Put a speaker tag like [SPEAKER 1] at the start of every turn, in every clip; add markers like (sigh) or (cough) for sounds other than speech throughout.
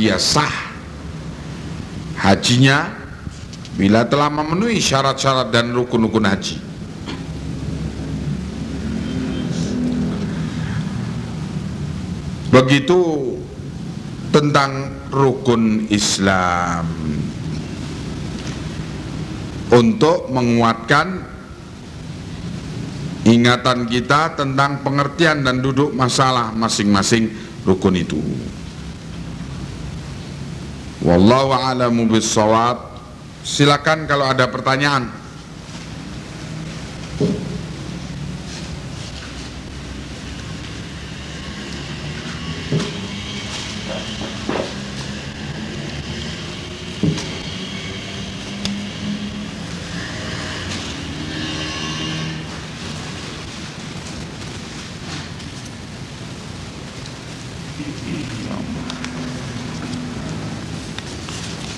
[SPEAKER 1] dia sah hajinya bila telah memenuhi syarat-syarat dan rukun-rukun haji. Begitu tentang rukun Islam untuk menguatkan ingatan kita tentang pengertian dan duduk masalah masing-masing rukun itu. Wallahu a'lamu bissawab. Silakan kalau ada pertanyaan.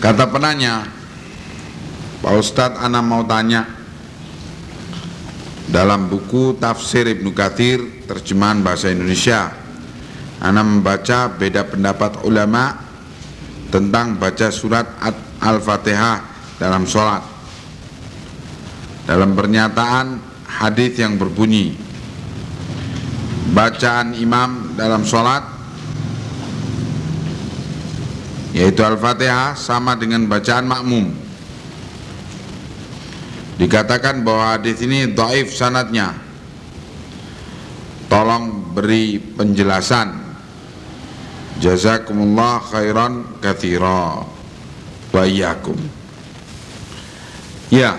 [SPEAKER 1] Kata penanya, Pak Ustadz Ana mau tanya. Dalam buku Tafsir Ibnu Kathir Terjemahan Bahasa Indonesia Ana membaca beda pendapat ulama Tentang baca surat Al-Fatihah dalam sholat. Dalam pernyataan hadis yang berbunyi Bacaan imam dalam sholat yaitu Al-Fatihah sama dengan bacaan makmum. Dikatakan bahwa hadis ini dhaif sanatnya. Tolong beri penjelasan. Jazakumullah khairan katsira. Wa iyyakum. Ya.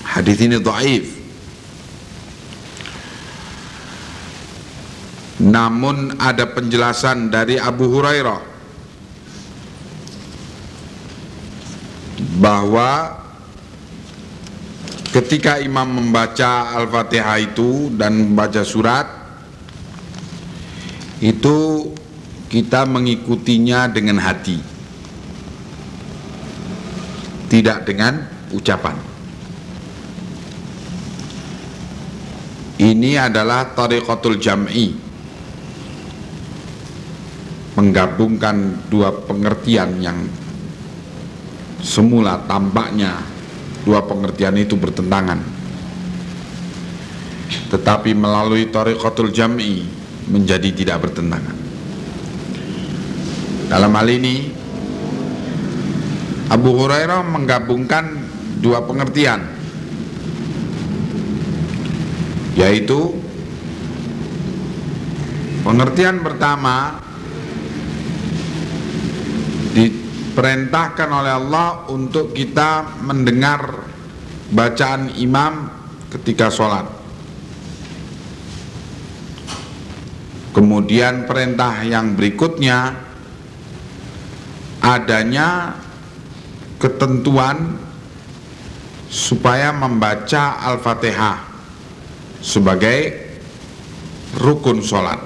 [SPEAKER 1] Hadis ini dhaif. Namun ada penjelasan dari Abu Hurairah bahwa ketika imam membaca Al-Fatihah itu dan membaca surat itu kita mengikutinya dengan hati. Tidak dengan ucapan. Ini adalah tariqatul jam'i. Menggabungkan dua pengertian yang semula tampaknya dua pengertian itu bertentangan. Tetapi melalui tariqatul jam'i menjadi tidak bertentangan. Dalam hal ini Abu Hurairah menggabungkan dua pengertian yaitu pengertian pertama diperintahkan oleh Allah untuk kita mendengar bacaan imam ketika sholat. Kemudian perintah yang berikutnya adanya ketentuan supaya membaca Al-Fatihah sebagai rukun sholat.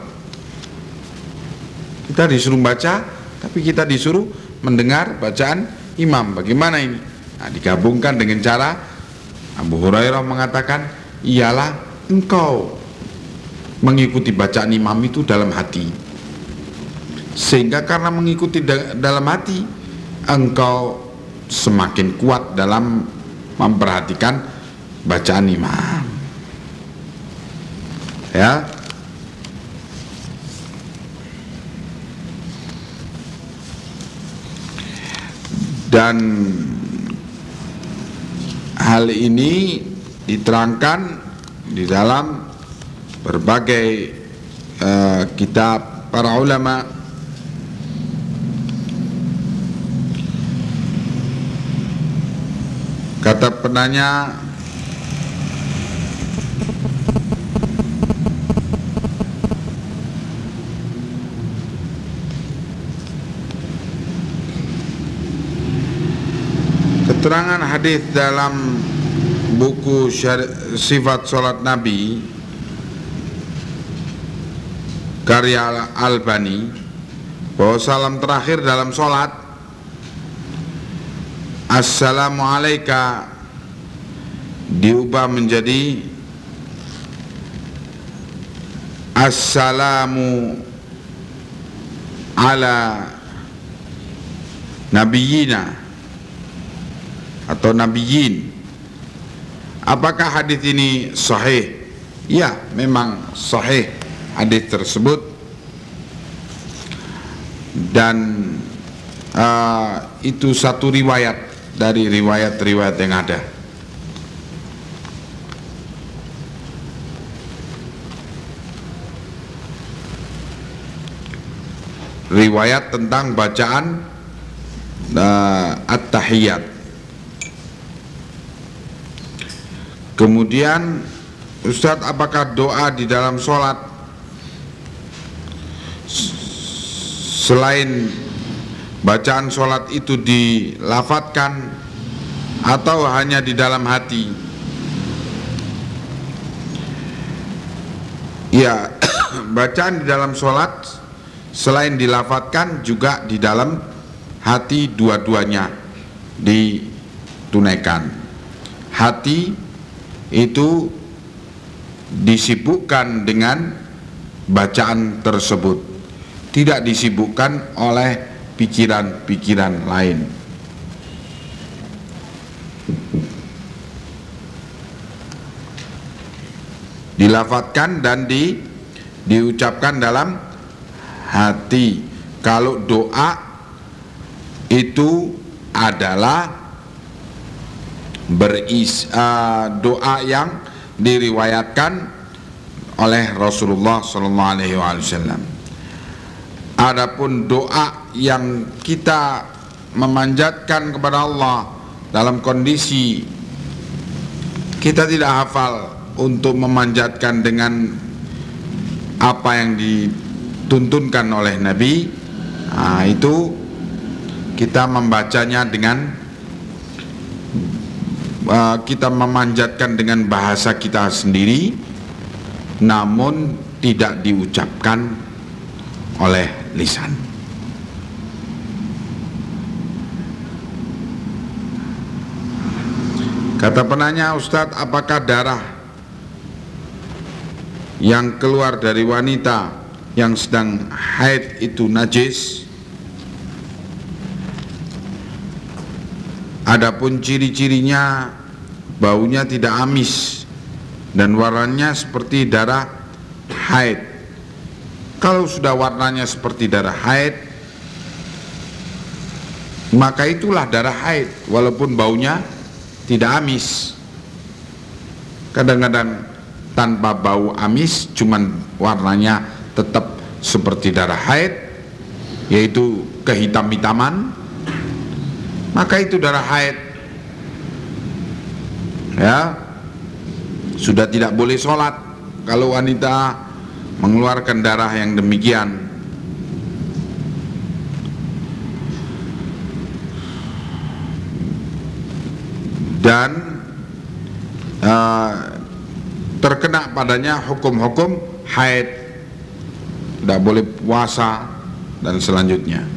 [SPEAKER 1] Kita disuruh baca tapi kita disuruh mendengar bacaan imam. Bagaimana ini? Nah, digabungkan dengan cara Abu Hurairah mengatakan, ialah engkau mengikuti bacaan imam itu dalam hati. Sehingga karena mengikuti dalam hati, engkau semakin kuat dalam memperhatikan bacaan imam. Ya, dan hal ini diterangkan di dalam berbagai uh, kitab para ulama. Kata penanya Keterangan hadis dalam buku sifat solat Nabi karya Albani bahwa salam terakhir dalam solat Assalamualaikum diubah menjadi Assalamu ala nabiyina atau nabiyin apakah hadis ini sahih? Ya memang sahih hadis tersebut. Dan uh, itu satu riwayat dari riwayat-riwayat yang ada. Riwayat tentang bacaan uh, at-tahiyat. Kemudian Ustadz apakah doa di dalam sholat selain bacaan sholat itu dilafatkan atau hanya di dalam hati? Ya, (coughs) bacaan di dalam sholat selain dilafatkan juga di dalam hati dua-duanya ditunaikan hati itu disibukkan dengan bacaan tersebut tidak disibukkan oleh pikiran-pikiran lain dilafatkan dan di diucapkan dalam hati. Kalau doa itu adalah beris uh, doa yang diriwayatkan oleh Rasulullah Sallallahu Alaihi Wasallam. Adapun doa yang kita memanjatkan kepada Allah dalam kondisi kita tidak hafal untuk memanjatkan dengan apa yang di dituntunkan oleh Nabi nah, itu kita membacanya dengan uh, kita memanjatkan dengan bahasa kita sendiri namun tidak diucapkan oleh lisan. Kata penanya Ustadz apakah darah yang keluar dari wanita yang sedang haid itu najis? Adapun ciri-cirinya baunya tidak amis dan warnanya seperti darah haid. Kalau sudah warnanya seperti darah haid, maka itulah darah haid walaupun baunya tidak amis. Kadang-kadang tanpa bau amis cuman warnanya tetap seperti darah haid yaitu kehitam-hitaman maka itu darah haid ya. Sudah tidak boleh sholat kalau wanita mengeluarkan darah yang demikian. Dan uh, terkena padanya hukum-hukum haid. Tidak boleh puasa dan selanjutnya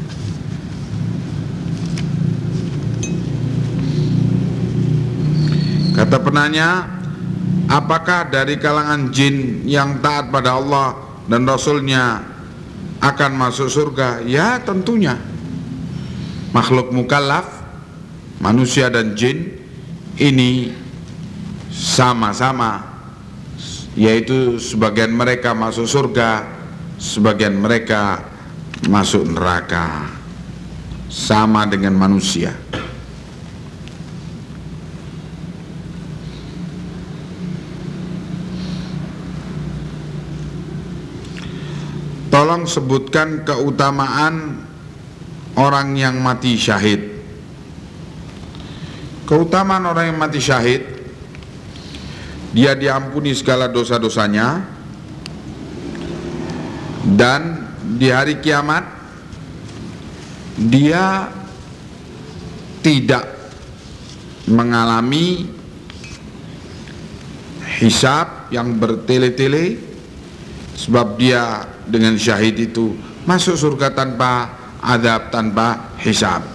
[SPEAKER 1] kata penanya apakah dari kalangan jin yang taat pada Allah dan Rasulnya akan masuk surga? Ya tentunya. Makhluk mukallaf manusia dan jin ini sama-sama yaitu sebagian mereka masuk surga sebagian mereka masuk neraka. Sama dengan manusia Tolong sebutkan keutamaan orang yang mati syahid. Keutamaan orang yang mati syahid, dia diampuni segala dosa-dosanya, dan di hari kiamat dia tidak mengalami hisab yang bertele-tele sebab dia dengan syahid itu masuk surga tanpa adab tanpa hisab.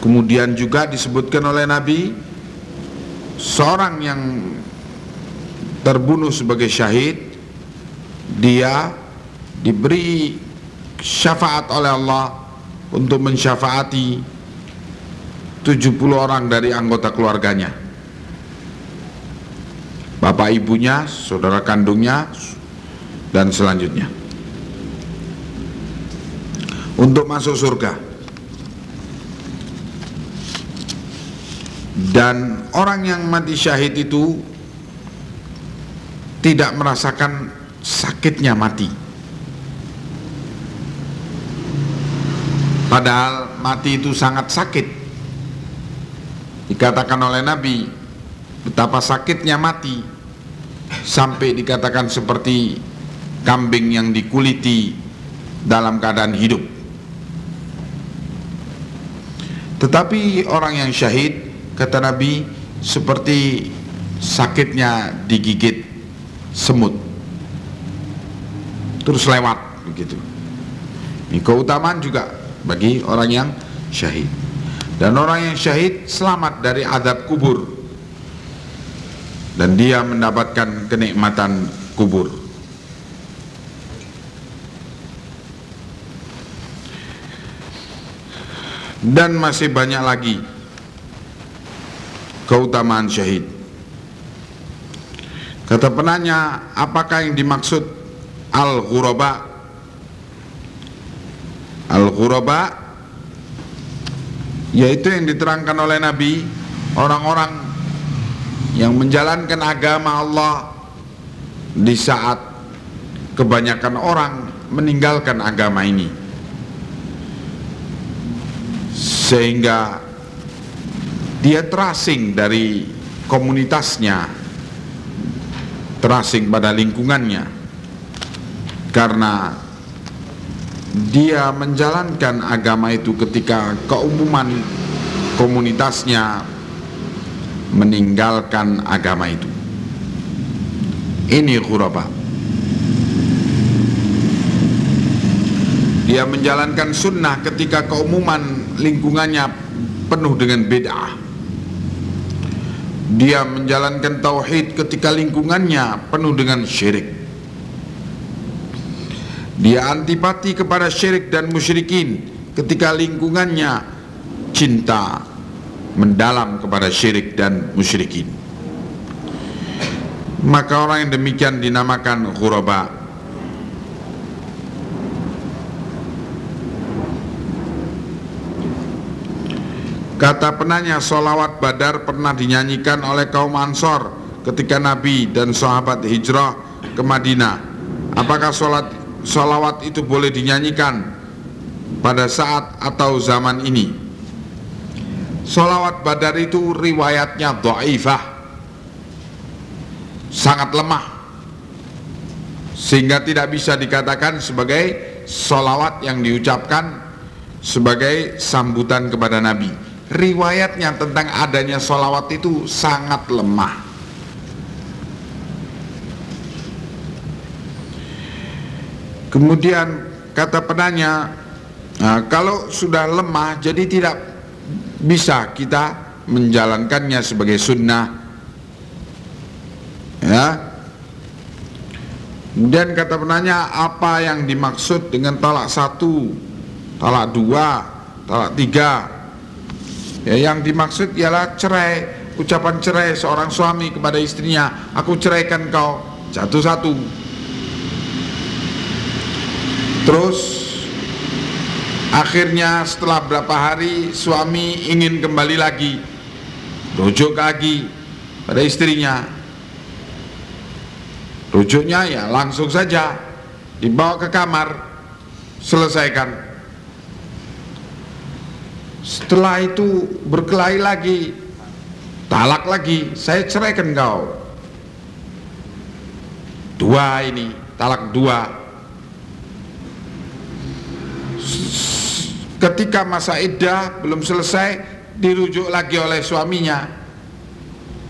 [SPEAKER 1] Kemudian juga disebutkan oleh Nabi seorang yang terbunuh sebagai syahid dia diberi syafaat oleh Allah untuk mensyafaati 70 orang dari anggota keluarganya. Bapak ibunya, saudara kandungnya dan selanjutnya. Untuk masuk surga. Dan orang yang mati syahid itu tidak merasakan sakitnya mati. Padahal mati itu sangat sakit. Dikatakan oleh Nabi betapa sakitnya mati sampai dikatakan seperti kambing yang dikuliti dalam keadaan hidup. Tetapi orang yang syahid kata Nabi seperti sakitnya digigit semut. Terus lewat begitu. Ini keutamaan juga bagi orang yang syahid. Dan orang yang syahid selamat dari adab kubur. Dan dia mendapatkan kenikmatan kubur dan masih banyak lagi keutamaan syahid Kata penanya, apakah yang dimaksud al-ghuraba? Al-ghuraba yaitu yang diterangkan oleh Nabi orang-orang yang menjalankan agama Allah di saat kebanyakan orang meninggalkan agama ini sehingga dia terasing dari komunitasnya terasing pada lingkungannya. Karena dia menjalankan agama itu ketika keumuman komunitasnya meninggalkan agama itu. Ini khuraba dia menjalankan sunnah ketika keumuman lingkungannya penuh dengan bid'ah. Dia menjalankan tauhid ketika lingkungannya penuh dengan syirik. Dia antipati kepada syirik dan musyrikin ketika lingkungannya cinta mendalam kepada syirik dan musyrikin. Maka orang yang demikian dinamakan ghuraba Kata penanya solawat badar pernah dinyanyikan oleh kaum ansor ketika Nabi dan sahabat hijrah ke Madinah. Apakah sholat, solawat itu boleh dinyanyikan pada saat atau zaman ini? Solawat badar itu riwayatnya do'ifah Sangat lemah Sehingga tidak bisa dikatakan sebagai solawat yang diucapkan sebagai sambutan kepada Nabi riwayatnya tentang adanya solawat itu sangat lemah. Kemudian kata penanya nah, kalau sudah lemah jadi tidak bisa kita menjalankannya sebagai sunnah. Ya. Kemudian kata penanya apa yang dimaksud dengan talak satu talak dua talak tiga ya, yang dimaksud ialah cerai ucapan cerai seorang suami kepada istrinya. Aku ceraikan kau satu satu terus akhirnya setelah berapa hari suami ingin kembali lagi rujuk lagi pada istrinya. Rujuknya ya langsung saja dibawa ke kamar selesaikan setelah itu berkelahi lagi talak lagi saya ceraikan kau dua ini talak dua. Ketika masa iddah belum selesai dirujuk lagi oleh suaminya.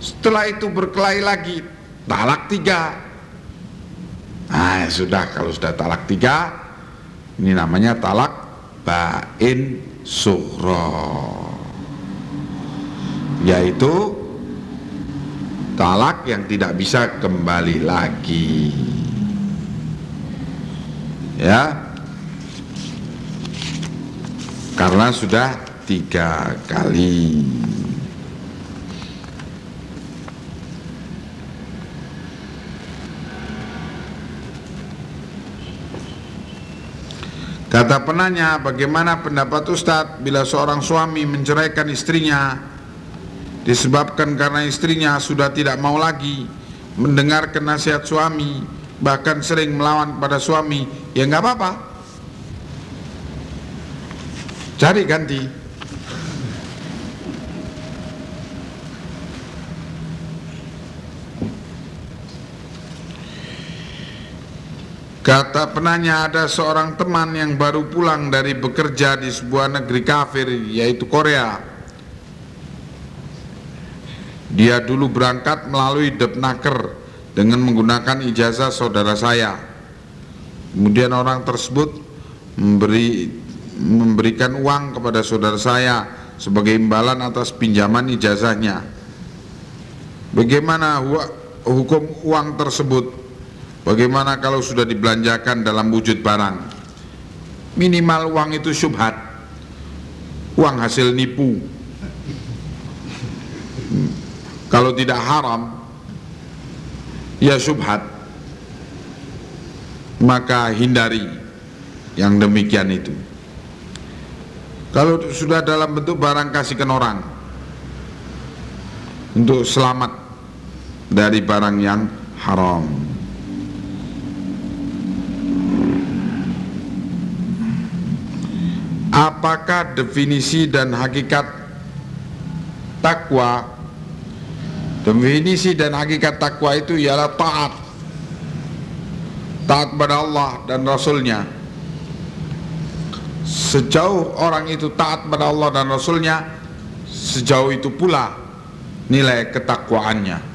[SPEAKER 1] Setelah itu berkelahi lagi talak tiga. Nah sudah kalau sudah talak tiga ini namanya talak bain Sukro, yaitu talak yang tidak bisa kembali lagi. Ya. Karena sudah tiga kali. Kata penanya, bagaimana pendapat Ustadz bila seorang suami menceraikan istrinya disebabkan karena istrinya sudah tidak mau lagi mendengar nasihat suami, bahkan sering melawan pada suami, ya nggak apa-apa. Cari ganti. Kata penanya ada seorang teman yang baru pulang dari bekerja di sebuah negeri kafir yaitu Korea. Dia dulu berangkat melalui Depnaker dengan menggunakan ijazah saudara saya. Kemudian orang tersebut memberi memberikan uang kepada saudara saya sebagai imbalan atas pinjaman ijazahnya. Bagaimana hukum uang tersebut? Bagaimana kalau sudah dibelanjakan dalam wujud barang? Minimal uang itu syubhat. Uang hasil nipu. Kalau tidak haram, ya syubhat. Maka hindari yang demikian itu. Kalau sudah dalam bentuk barang kasihkan orang untuk selamat dari barang yang haram. Apakah definisi dan hakikat takwa? Definisi dan hakikat takwa itu ialah taat. Taat pada Allah dan Rasulnya. Sejauh orang itu taat pada Allah dan Rasulnya sejauh itu pula nilai ketakwaannya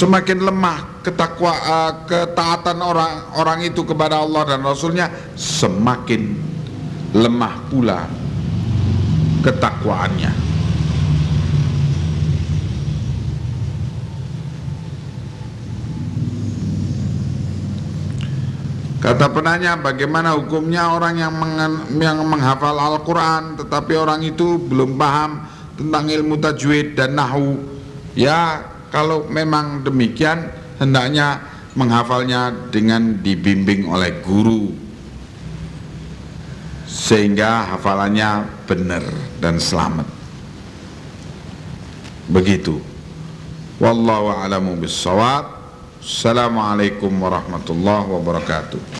[SPEAKER 1] semakin lemah ketakwa uh, ketaatan orang orang itu kepada Allah dan Rasulnya semakin lemah pula ketakwaannya. Kata penanya, bagaimana hukumnya orang yang, yang menghafal Al-Quran tetapi orang itu belum paham tentang ilmu tajwid dan nahu? Ya, kalau memang demikian, hendaknya menghafalnya dengan dibimbing oleh guru. Sehingga hafalannya benar dan selamat. Begitu. Wallahu a'lamu bissawab assalamualaikum warahmatullahi wabarakatuh